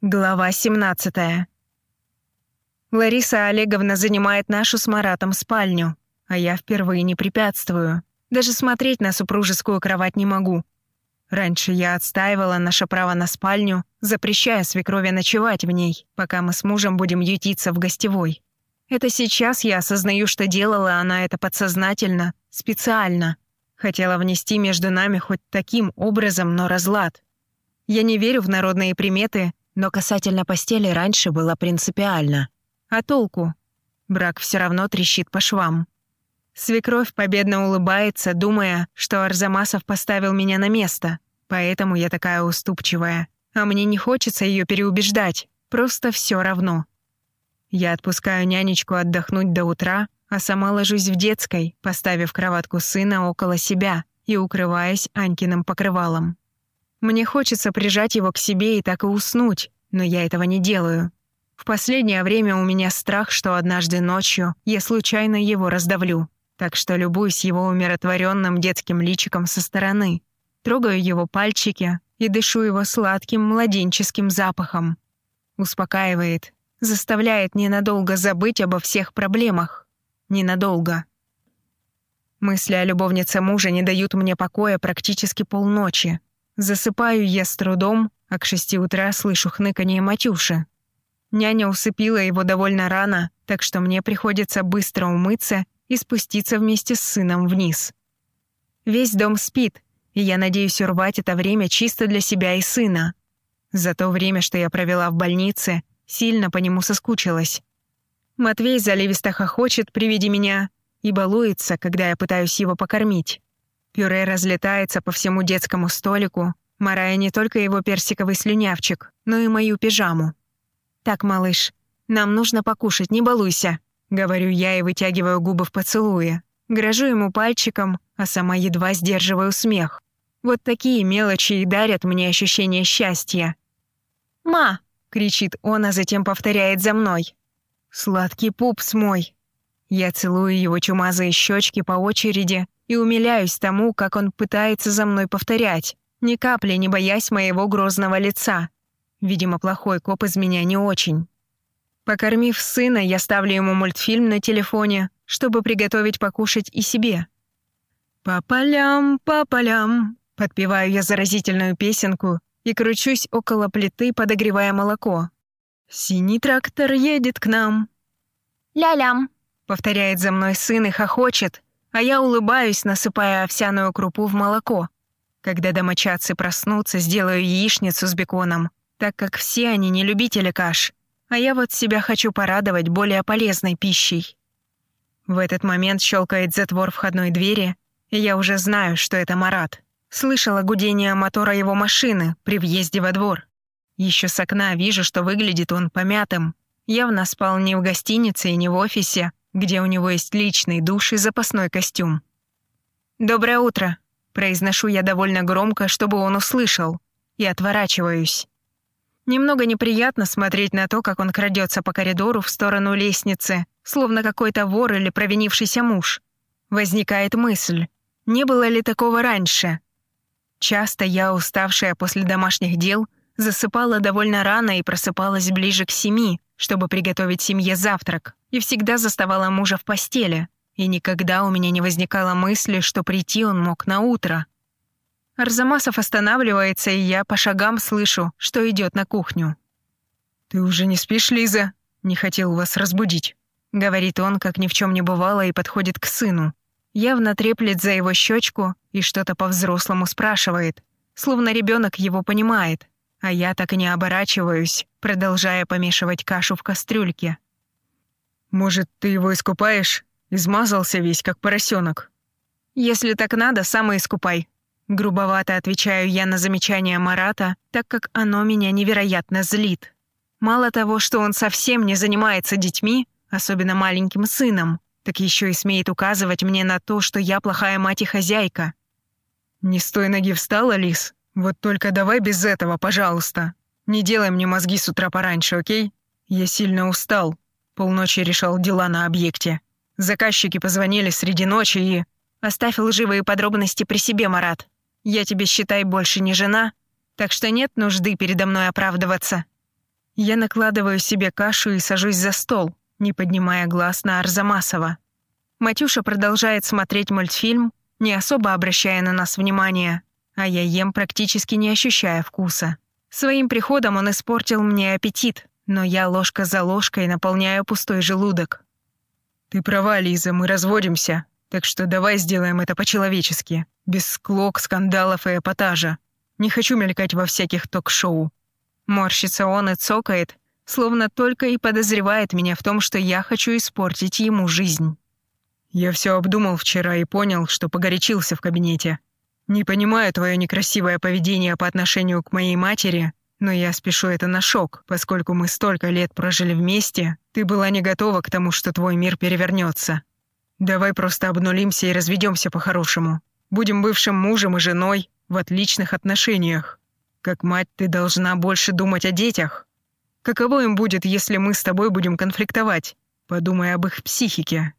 Глава 17. Лариса Олеговна занимает нашу с Маратом спальню, а я впервые не препятствую. Даже смотреть на супружескую кровать не могу. Раньше я отстаивала наше право на спальню, запрещая свекрови ночевать в ней, пока мы с мужем будем ютиться в гостевой. Это сейчас я осознаю, что делала она это подсознательно, специально. Хотела внести между нами хоть таким образом, но разлад. Я не верю в народные приметы но касательно постели раньше было принципиально. А толку? Брак все равно трещит по швам. Свекровь победно улыбается, думая, что Арзамасов поставил меня на место, поэтому я такая уступчивая. А мне не хочется ее переубеждать, просто все равно. Я отпускаю нянечку отдохнуть до утра, а сама ложусь в детской, поставив кроватку сына около себя и укрываясь Анькиным покрывалом. Мне хочется прижать его к себе и так и уснуть, но я этого не делаю. В последнее время у меня страх, что однажды ночью я случайно его раздавлю, так что любуюсь его умиротворенным детским личиком со стороны, трогаю его пальчики и дышу его сладким младенческим запахом. Успокаивает, заставляет ненадолго забыть обо всех проблемах. Ненадолго. Мысли о любовнице мужа не дают мне покоя практически полночи. Засыпаю я с трудом, а к шести утра слышу хныканье Матюши. Няня усыпила его довольно рано, так что мне приходится быстро умыться и спуститься вместе с сыном вниз. Весь дом спит, и я надеюсь урвать это время чисто для себя и сына. За то время, что я провела в больнице, сильно по нему соскучилась. Матвей заливисто хохочет при виде меня и балуется, когда я пытаюсь его покормить. Пюре разлетается по всему детскому столику, марая не только его персиковый слюнявчик, но и мою пижаму. «Так, малыш, нам нужно покушать, не балуйся», — говорю я и вытягиваю губы в поцелуе. Грожу ему пальчиком, а сама едва сдерживаю смех. Вот такие мелочи и дарят мне ощущение счастья. «Ма!» — кричит он, а затем повторяет за мной. «Сладкий пупс мой!» Я целую его чумазые щечки по очереди, и умиляюсь тому, как он пытается за мной повторять, ни капли не боясь моего грозного лица. Видимо, плохой коп из меня не очень. Покормив сына, я ставлю ему мультфильм на телефоне, чтобы приготовить покушать и себе. «По полям, по полям», — подпеваю я заразительную песенку и кручусь около плиты, подогревая молоко. «Синий трактор едет к нам». «Ля-лям», — повторяет за мной сын и хохочет, а я улыбаюсь, насыпая овсяную крупу в молоко. Когда домочадцы проснутся, сделаю яичницу с беконом, так как все они не любители каш, а я вот себя хочу порадовать более полезной пищей. В этот момент щелкает затвор входной двери, и я уже знаю, что это Марат. Слышала гудение мотора его машины при въезде во двор. Еще с окна вижу, что выглядит он помятым. Явно спал не в гостинице и не в офисе, где у него есть личный душ и запасной костюм. «Доброе утро», — произношу я довольно громко, чтобы он услышал, и отворачиваюсь. Немного неприятно смотреть на то, как он крадется по коридору в сторону лестницы, словно какой-то вор или провинившийся муж. Возникает мысль, не было ли такого раньше? Часто я, уставшая после домашних дел, засыпала довольно рано и просыпалась ближе к семи, чтобы приготовить семье завтрак, и всегда заставала мужа в постели, и никогда у меня не возникало мысли, что прийти он мог на утро. Арзамасов останавливается, и я по шагам слышу, что идет на кухню. «Ты уже не спишь, Лиза? Не хотел вас разбудить», — говорит он, как ни в чем не бывало, и подходит к сыну. Явно треплет за его щечку и что-то по-взрослому спрашивает, словно ребенок его понимает, а я так и не оборачиваюсь, продолжая помешивать кашу в кастрюльке. «Может, ты его искупаешь? Измазался весь, как поросенок. «Если так надо, сам и искупай». Грубовато отвечаю я на замечание Марата, так как оно меня невероятно злит. Мало того, что он совсем не занимается детьми, особенно маленьким сыном, так еще и смеет указывать мне на то, что я плохая мать и хозяйка. «Не с той ноги встала, Лис? Вот только давай без этого, пожалуйста. Не делай мне мозги с утра пораньше, окей? Я сильно устал. Полночи решал дела на объекте. Заказчики позвонили среди ночи и... Оставь лживые подробности при себе, Марат. Я тебе, считай, больше не жена, так что нет нужды передо мной оправдываться. Я накладываю себе кашу и сажусь за стол, не поднимая глаз на Арзамасова. Матюша продолжает смотреть мультфильм, не особо обращая на нас внимания, а я ем практически не ощущая вкуса. Своим приходом он испортил мне аппетит, но я ложка за ложкой наполняю пустой желудок. «Ты права, Лиза, мы разводимся, так что давай сделаем это по-человечески, без склок, скандалов и эпатажа. Не хочу мелькать во всяких ток-шоу». Морщится он и цокает, словно только и подозревает меня в том, что я хочу испортить ему жизнь. Я все обдумал вчера и понял, что погорячился в кабинете. Не понимаю твое некрасивое поведение по отношению к моей матери, но я спешу это на шок, поскольку мы столько лет прожили вместе, ты была не готова к тому, что твой мир перевернется. Давай просто обнулимся и разведемся по-хорошему. Будем бывшим мужем и женой в отличных отношениях. Как мать ты должна больше думать о детях. Каково им будет, если мы с тобой будем конфликтовать? Подумай об их психике.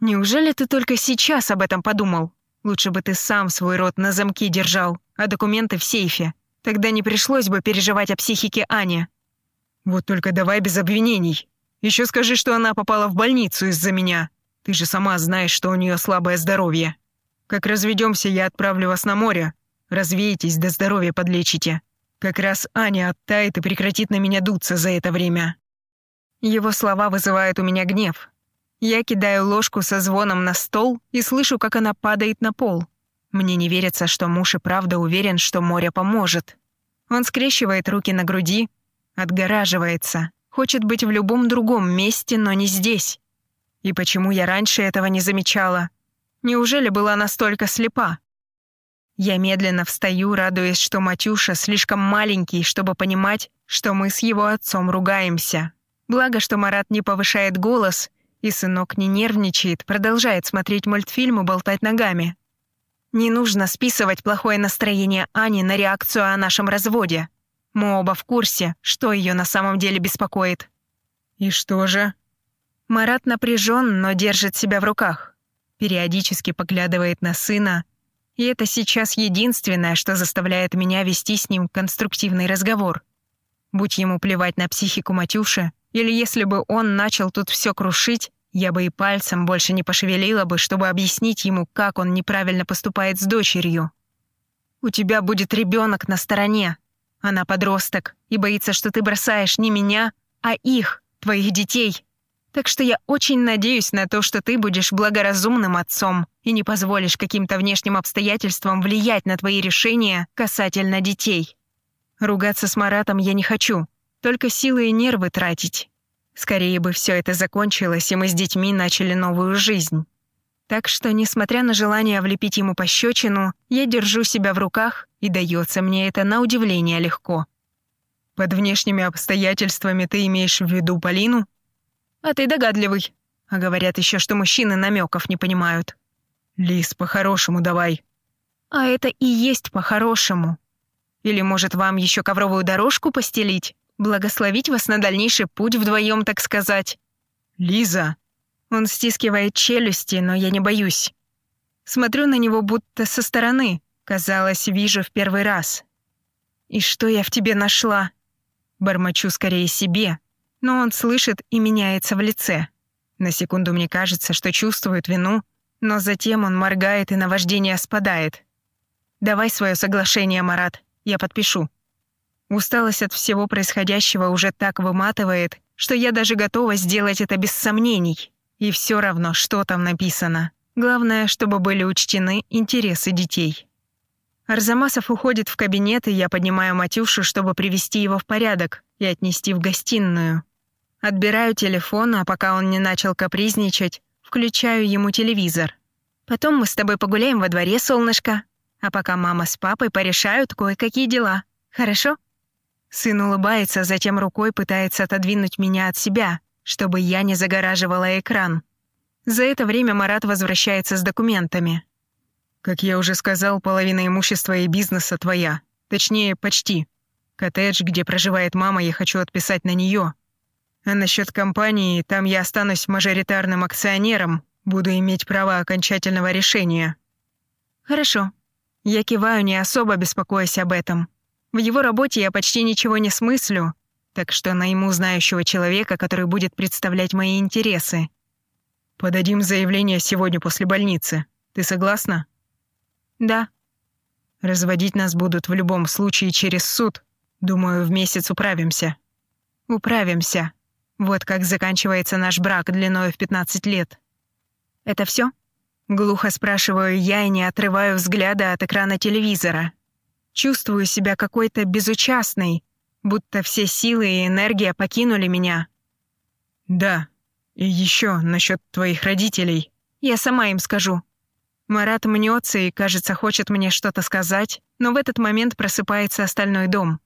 Неужели ты только сейчас об этом подумал? Лучше бы ты сам свой рот на замке держал, а документы в сейфе. Тогда не пришлось бы переживать о психике Ани. Вот только давай без обвинений. Еще скажи, что она попала в больницу из-за меня. Ты же сама знаешь, что у нее слабое здоровье. Как разведемся, я отправлю вас на море. Развеетесь, до здоровья подлечите. Как раз Аня оттает и прекратит на меня дуться за это время». Его слова вызывают у меня гнев. Я кидаю ложку со звоном на стол и слышу, как она падает на пол. Мне не верится, что муж и правда уверен, что море поможет. Он скрещивает руки на груди, отгораживается, хочет быть в любом другом месте, но не здесь. И почему я раньше этого не замечала? Неужели была настолько слепа? Я медленно встаю, радуясь, что Матюша слишком маленький, чтобы понимать, что мы с его отцом ругаемся. Благо, что Марат не повышает голос, и сынок не нервничает, продолжает смотреть мультфильм и болтать ногами. Не нужно списывать плохое настроение Ани на реакцию о нашем разводе. Мы оба в курсе, что ее на самом деле беспокоит. И что же? Марат напряжен, но держит себя в руках. Периодически поглядывает на сына, и это сейчас единственное, что заставляет меня вести с ним конструктивный разговор. Будь ему плевать на психику Матюши, или если бы он начал тут все крушить, я бы и пальцем больше не пошевелила бы, чтобы объяснить ему, как он неправильно поступает с дочерью. У тебя будет ребенок на стороне. Она подросток и боится, что ты бросаешь не меня, а их, твоих детей. Так что я очень надеюсь на то, что ты будешь благоразумным отцом и не позволишь каким-то внешним обстоятельствам влиять на твои решения касательно детей. Ругаться с Маратом я не хочу, только силы и нервы тратить. Скорее бы все это закончилось, и мы с детьми начали новую жизнь. Так что, несмотря на желание влепить ему пощечину, я держу себя в руках, и дается мне это на удивление легко. «Под внешними обстоятельствами ты имеешь в виду Полину?» «А ты догадливый. А говорят еще, что мужчины намеков не понимают». «Лис, по-хорошему давай». «А это и есть по-хорошему. Или, может, вам еще ковровую дорожку постелить?» Благословить вас на дальнейший путь вдвоем, так сказать. Лиза. Он стискивает челюсти, но я не боюсь. Смотрю на него будто со стороны. Казалось, вижу в первый раз. И что я в тебе нашла? Бормочу скорее себе, но он слышит и меняется в лице. На секунду мне кажется, что чувствует вину, но затем он моргает и наваждение спадает. «Давай свое соглашение, Марат, я подпишу». Усталость от всего происходящего уже так выматывает, что я даже готова сделать это без сомнений. И все равно, что там написано. Главное, чтобы были учтены интересы детей. Арзамасов уходит в кабинет, и я поднимаю Матюшу, чтобы привести его в порядок и отнести в гостиную. Отбираю телефон, а пока он не начал капризничать, включаю ему телевизор. Потом мы с тобой погуляем во дворе, солнышко. А пока мама с папой порешают кое-какие дела. Хорошо? Сын улыбается, затем рукой пытается отодвинуть меня от себя, чтобы я не загораживала экран. За это время Марат возвращается с документами. «Как я уже сказал, половина имущества и бизнеса твоя. Точнее, почти. Коттедж, где проживает мама, я хочу отписать на нее. А насчет компании, там я останусь мажоритарным акционером, буду иметь право окончательного решения». «Хорошо». Я киваю, не особо беспокоясь об этом. В его работе я почти ничего не смыслю, Так что найму знающего человека, который будет представлять мои интересы. Подадим заявление сегодня после больницы. Ты согласна? Да. Разводить нас будут в любом случае через суд. Думаю, в месяц управимся. Управимся. Вот как заканчивается наш брак длиной в 15 лет. Это все? Глухо спрашиваю я и не отрываю взгляда от экрана телевизора. Чувствую себя какой-то безучастной, будто все силы и энергия покинули меня. Да, и еще насчет твоих родителей. Я сама им скажу. Марат мнется и, кажется, хочет мне что-то сказать, но в этот момент просыпается остальной дом.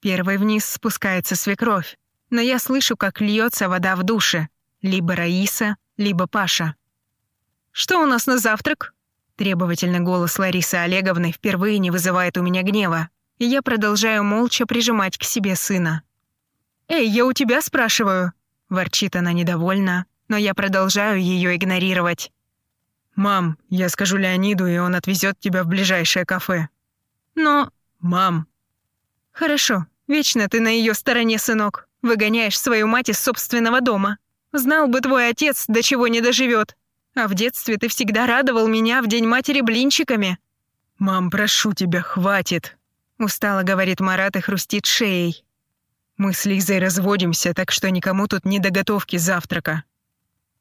Первый вниз спускается свекровь, но я слышу, как льется вода в душе. Либо Раиса, либо Паша. «Что у нас на завтрак?» Требовательный голос Ларисы Олеговны впервые не вызывает у меня гнева, и я продолжаю молча прижимать к себе сына. «Эй, я у тебя спрашиваю!» Ворчит она недовольно, но я продолжаю ее игнорировать. «Мам, я скажу Леониду, и он отвезет тебя в ближайшее кафе». «Но...» «Мам». «Хорошо, вечно ты на ее стороне, сынок. Выгоняешь свою мать из собственного дома. Знал бы твой отец, до чего не доживет. А в детстве ты всегда радовал меня в День матери блинчиками». «Мам, прошу тебя, хватит», — устало говорит Марат и хрустит шеей. «Мы с Лизой разводимся, так что никому тут не до готовки завтрака».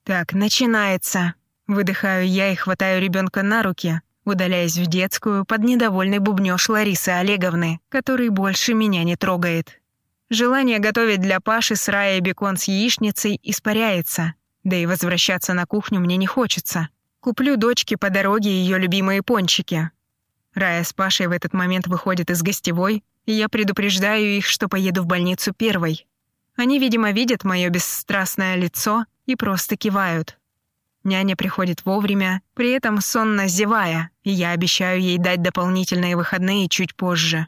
«Так, начинается», — выдыхаю я и хватаю ребенка на руки, удаляясь в детскую под недовольный бубнёж Ларисы Олеговны, который больше меня не трогает. Желание готовить для Паши с Раей бекон с яичницей испаряется — да и возвращаться на кухню мне не хочется. Куплю дочке по дороге ее любимые пончики. Рая с Пашей в этот момент выходят из гостевой, и я предупреждаю их, что поеду в больницу первой. Они, видимо, видят мое бесстрастное лицо и просто кивают. Няня приходит вовремя, при этом сонно зевая, и я обещаю ей дать дополнительные выходные чуть позже.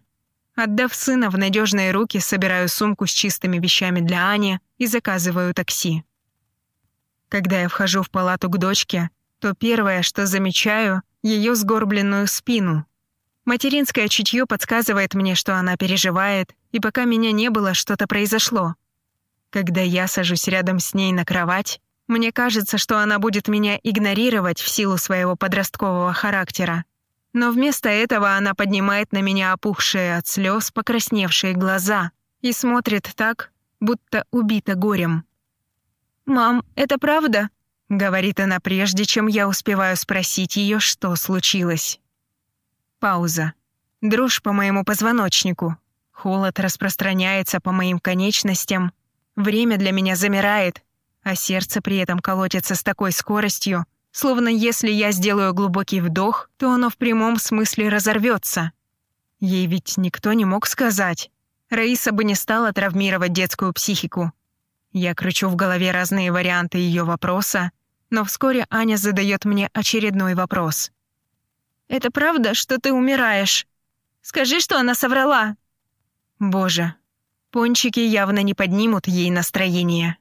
Отдав сына в надежные руки, собираю сумку с чистыми вещами для Ани и заказываю такси. Когда я вхожу в палату к дочке, то первое, что замечаю, ее сгорбленную спину. Материнское чутье подсказывает мне, что она переживает, и пока меня не было, что-то произошло. Когда я сажусь рядом с ней на кровать, мне кажется, что она будет меня игнорировать в силу своего подросткового характера. Но вместо этого она поднимает на меня опухшие от слез покрасневшие глаза и смотрит так, будто убита горем. «Мам, это правда?» — говорит она прежде, чем я успеваю спросить ее, что случилось. Пауза. Дрожь по моему позвоночнику. Холод распространяется по моим конечностям. Время для меня замирает, а сердце при этом колотится с такой скоростью, словно если я сделаю глубокий вдох, то оно в прямом смысле разорвется. Ей ведь никто не мог сказать. Раиса бы не стала травмировать детскую психику. Я кручу в голове разные варианты ее вопроса, но вскоре Аня задает мне очередной вопрос. «Это правда, что ты умираешь? Скажи, что она соврала!» Боже, пончики явно не поднимут ей настроение.